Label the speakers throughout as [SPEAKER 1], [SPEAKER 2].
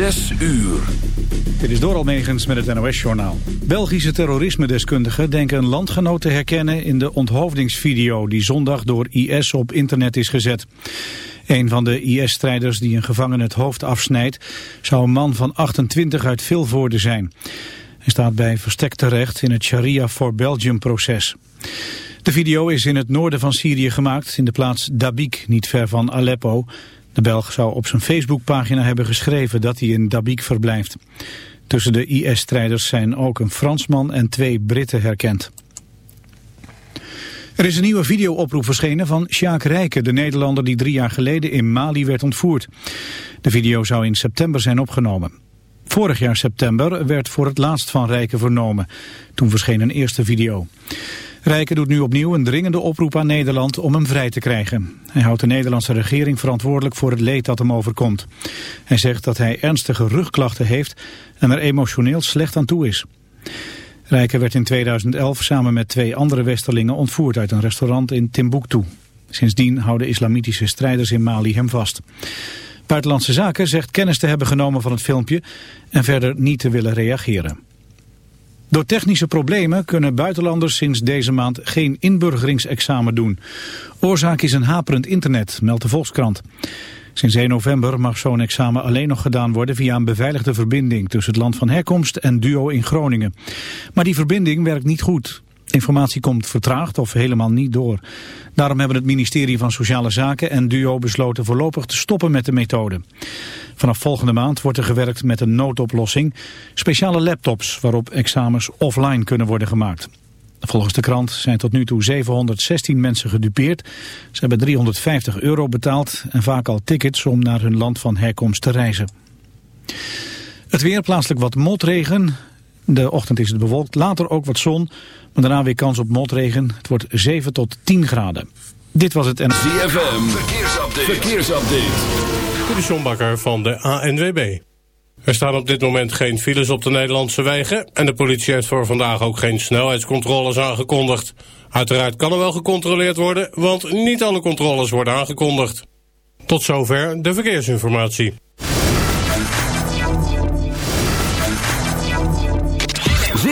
[SPEAKER 1] Zes uur.
[SPEAKER 2] Dit is Doral Megens met het NOS-journaal. Belgische terrorisme-deskundigen denken een landgenoot te herkennen in de onthoofdingsvideo die zondag door IS op internet is gezet. Een van de IS-strijders die een gevangene het hoofd afsnijdt zou een man van 28 uit Vilvoorde zijn. Hij staat bij verstek terecht in het Sharia for Belgium-proces. De video is in het noorden van Syrië gemaakt, in de plaats Dabik, niet ver van Aleppo. De Belg zou op zijn Facebookpagina hebben geschreven dat hij in Dabik verblijft. Tussen de IS-strijders zijn ook een Fransman en twee Britten herkend. Er is een nieuwe videooproep verschenen van Sjaak Rijken, de Nederlander die drie jaar geleden in Mali werd ontvoerd. De video zou in september zijn opgenomen. Vorig jaar september werd voor het laatst van Rijken vernomen. Toen verscheen een eerste video. Rijken doet nu opnieuw een dringende oproep aan Nederland om hem vrij te krijgen. Hij houdt de Nederlandse regering verantwoordelijk voor het leed dat hem overkomt. Hij zegt dat hij ernstige rugklachten heeft en er emotioneel slecht aan toe is. Rijken werd in 2011 samen met twee andere westerlingen ontvoerd uit een restaurant in Timbuktu. Sindsdien houden islamitische strijders in Mali hem vast. Buitenlandse Zaken zegt kennis te hebben genomen van het filmpje en verder niet te willen reageren. Door technische problemen kunnen buitenlanders sinds deze maand geen inburgeringsexamen doen. Oorzaak is een haperend internet, meldt de Volkskrant. Sinds 1 november mag zo'n examen alleen nog gedaan worden via een beveiligde verbinding tussen het land van herkomst en Duo in Groningen. Maar die verbinding werkt niet goed. Informatie komt vertraagd of helemaal niet door. Daarom hebben het ministerie van Sociale Zaken en DUO besloten voorlopig te stoppen met de methode. Vanaf volgende maand wordt er gewerkt met een noodoplossing. Speciale laptops waarop examens offline kunnen worden gemaakt. Volgens de krant zijn tot nu toe 716 mensen gedupeerd. Ze hebben 350 euro betaald en vaak al tickets om naar hun land van herkomst te reizen. Het weer plaatselijk wat motregen. De ochtend is het bewolkt, later ook wat zon, maar daarna weer kans op motregen. Het wordt 7 tot 10 graden. Dit was het en...
[SPEAKER 1] ZFM, verkeersupdate. verkeersupdate.
[SPEAKER 3] Dit is John Bakker van de ANWB. Er staan op dit moment geen files op de Nederlandse wegen... en de politie heeft voor vandaag ook geen snelheidscontroles aangekondigd. Uiteraard kan er wel gecontroleerd worden, want niet alle controles worden aangekondigd. Tot zover de verkeersinformatie.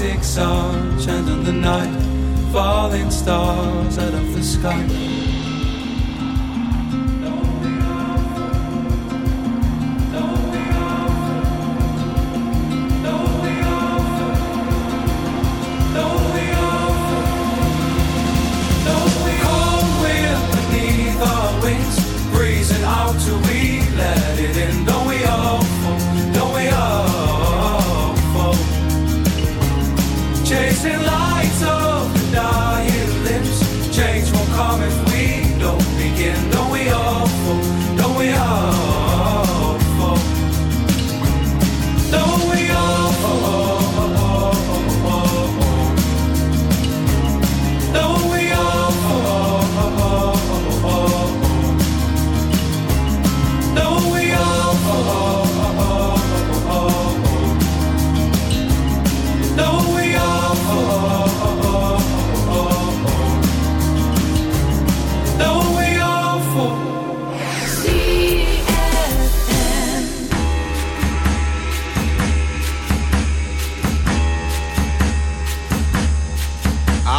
[SPEAKER 4] Arctic sun on the night, falling stars out of the sky.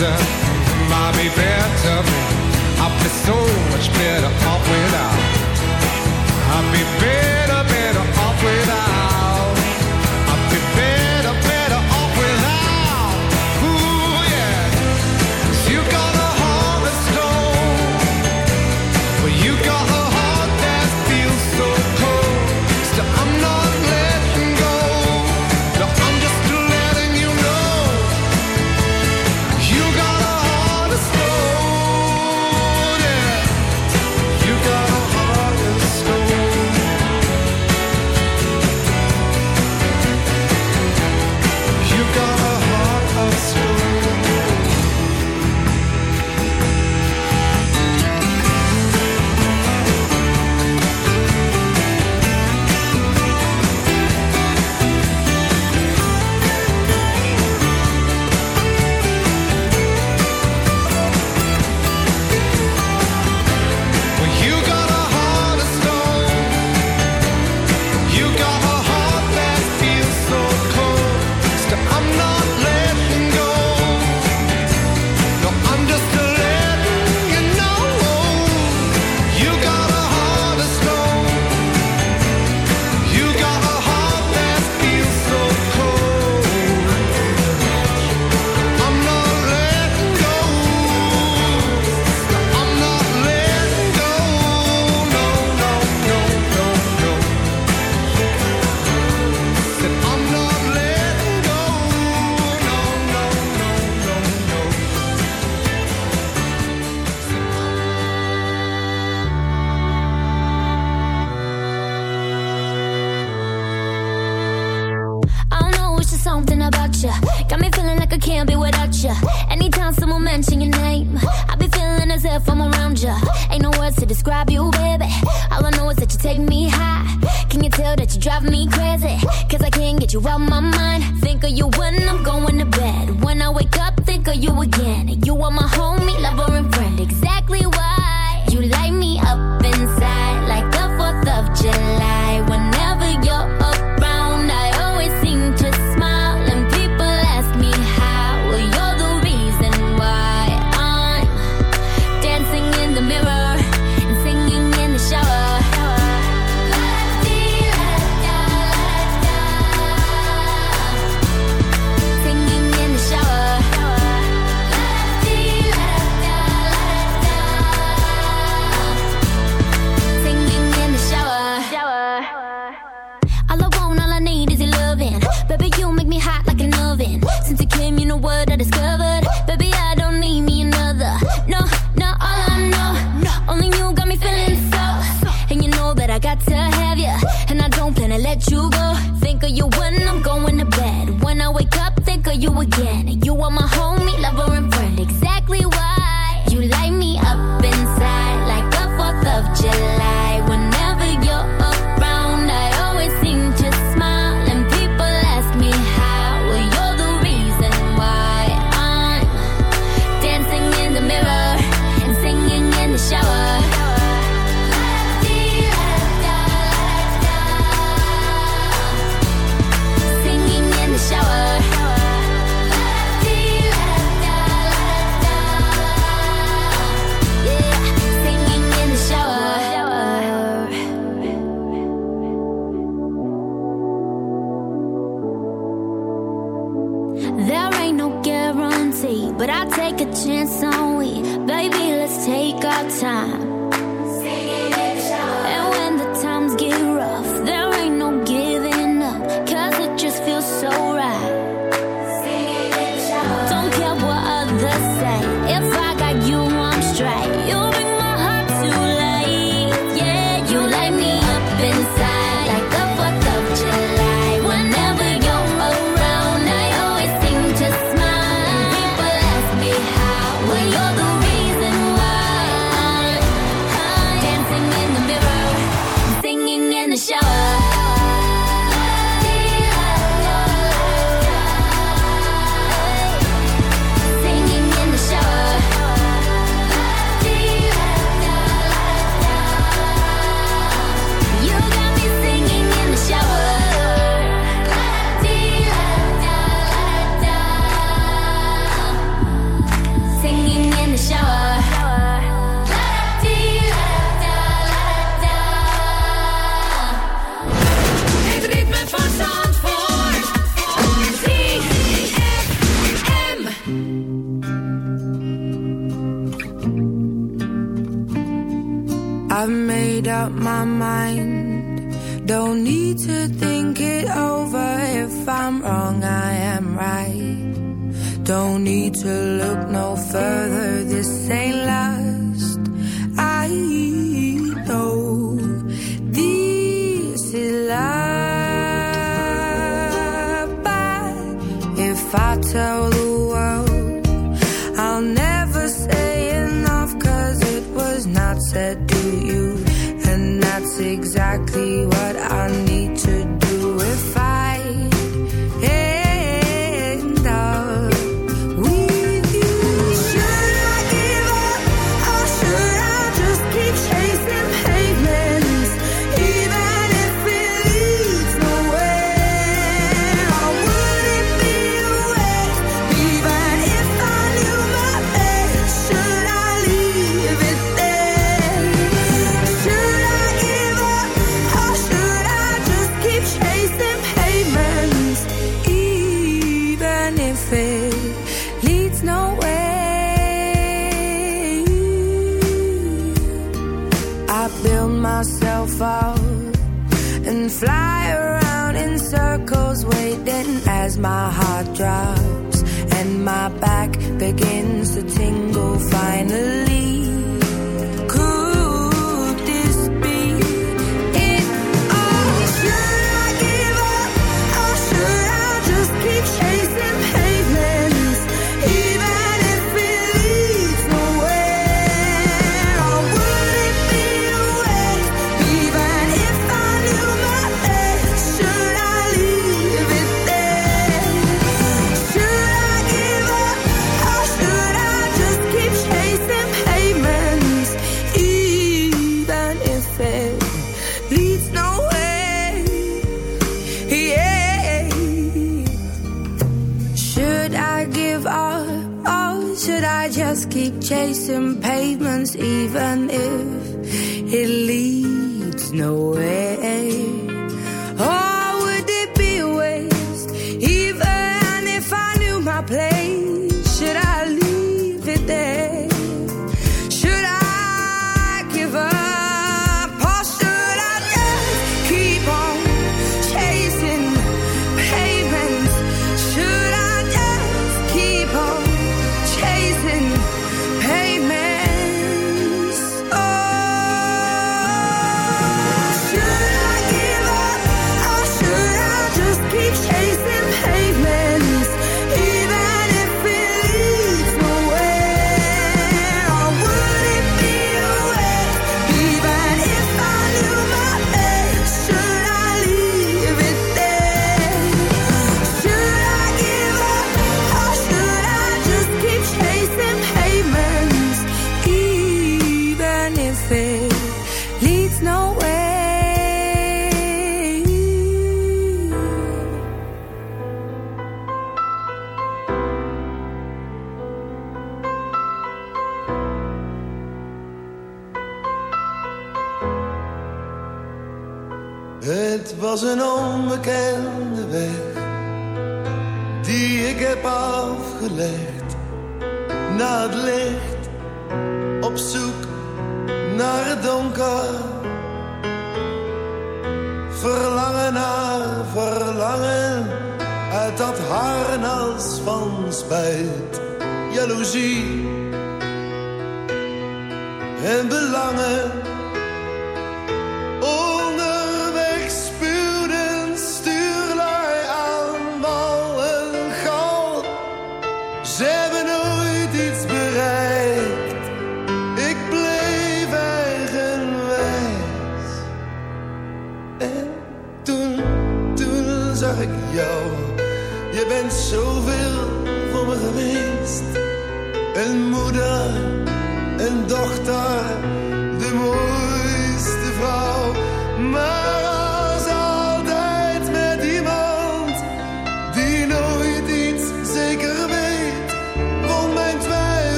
[SPEAKER 5] Better, I'll be better, I'll be so much better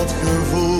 [SPEAKER 6] dat gevoel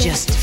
[SPEAKER 7] just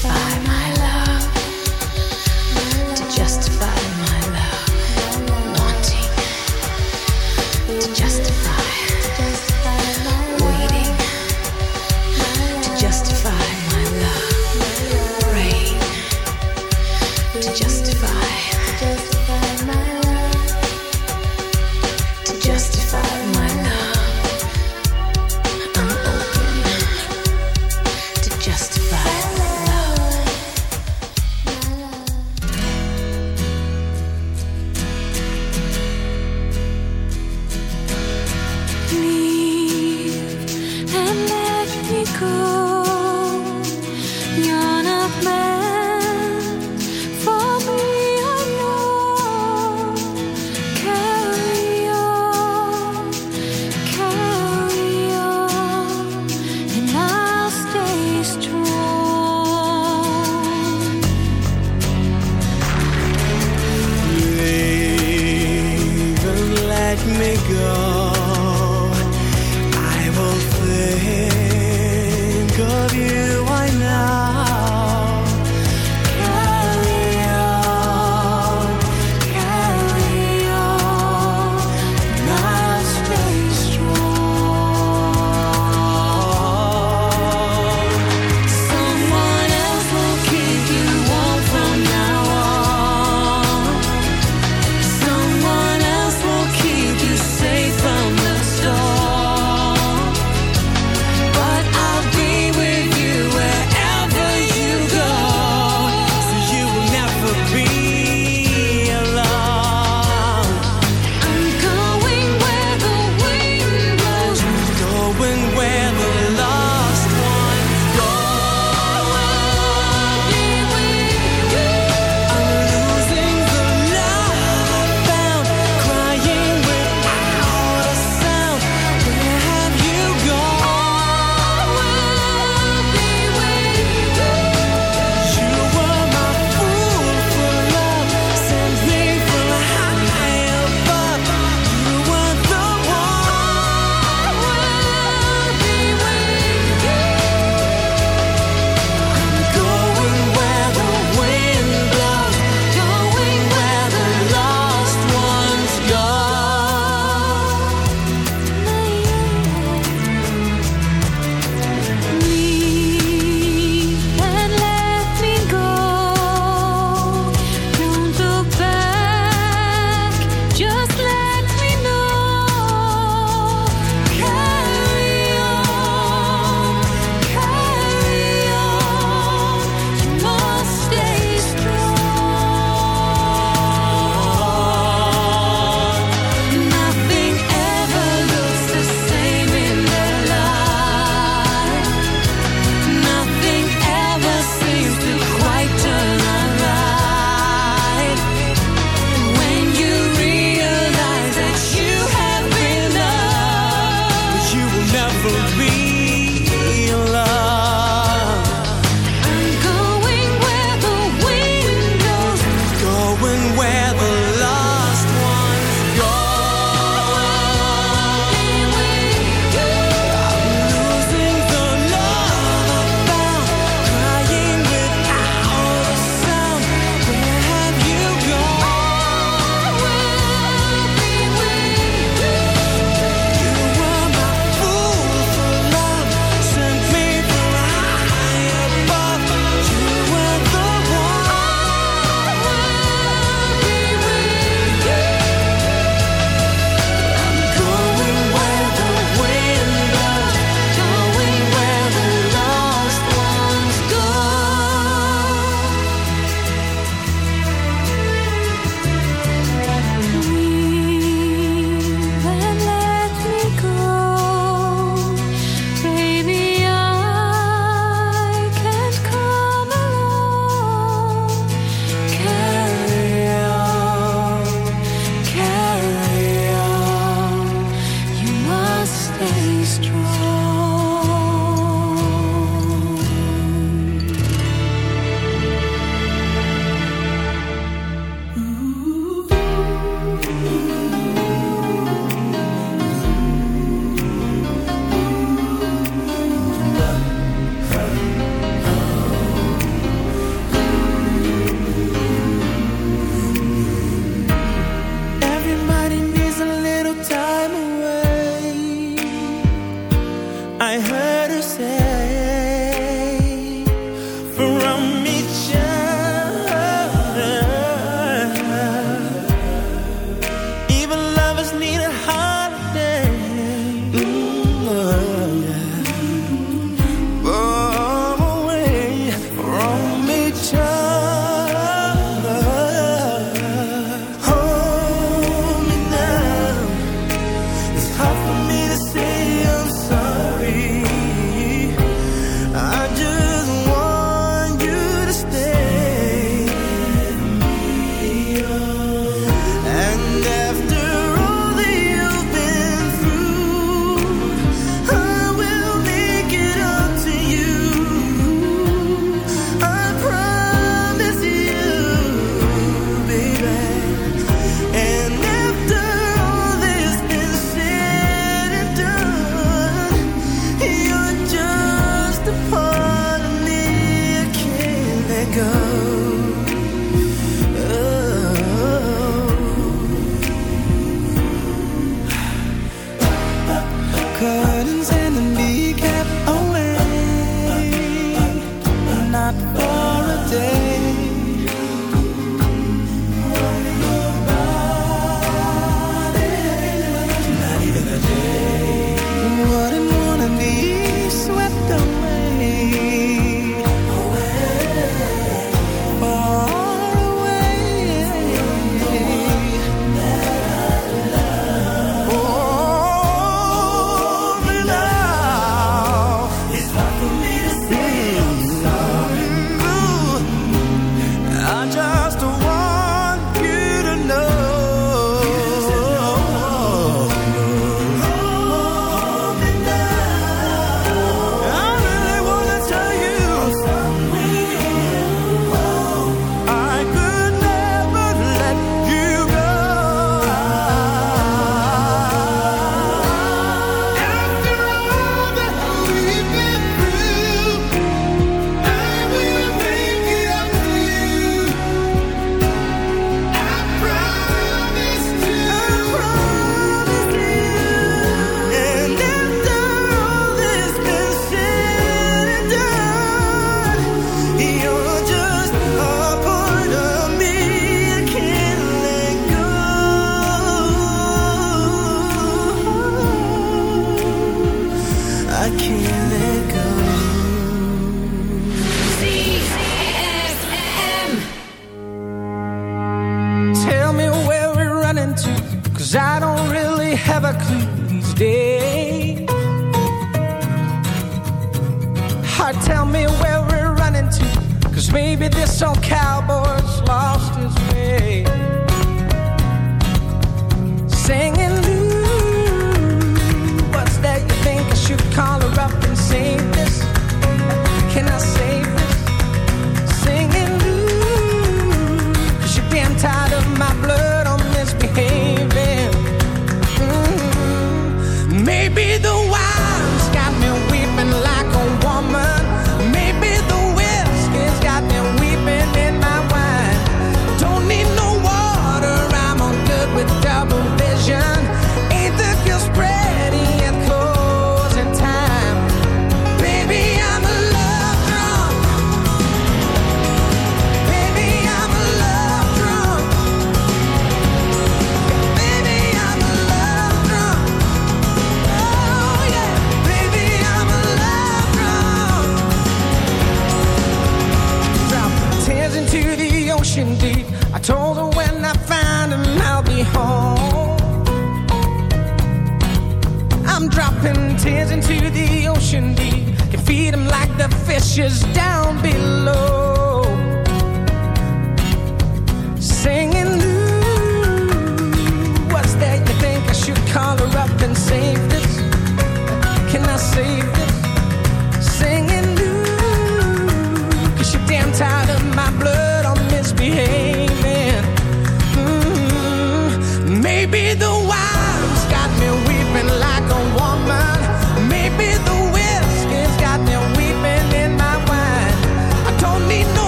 [SPEAKER 8] into the ocean deep. Can feed them like the fishes down below.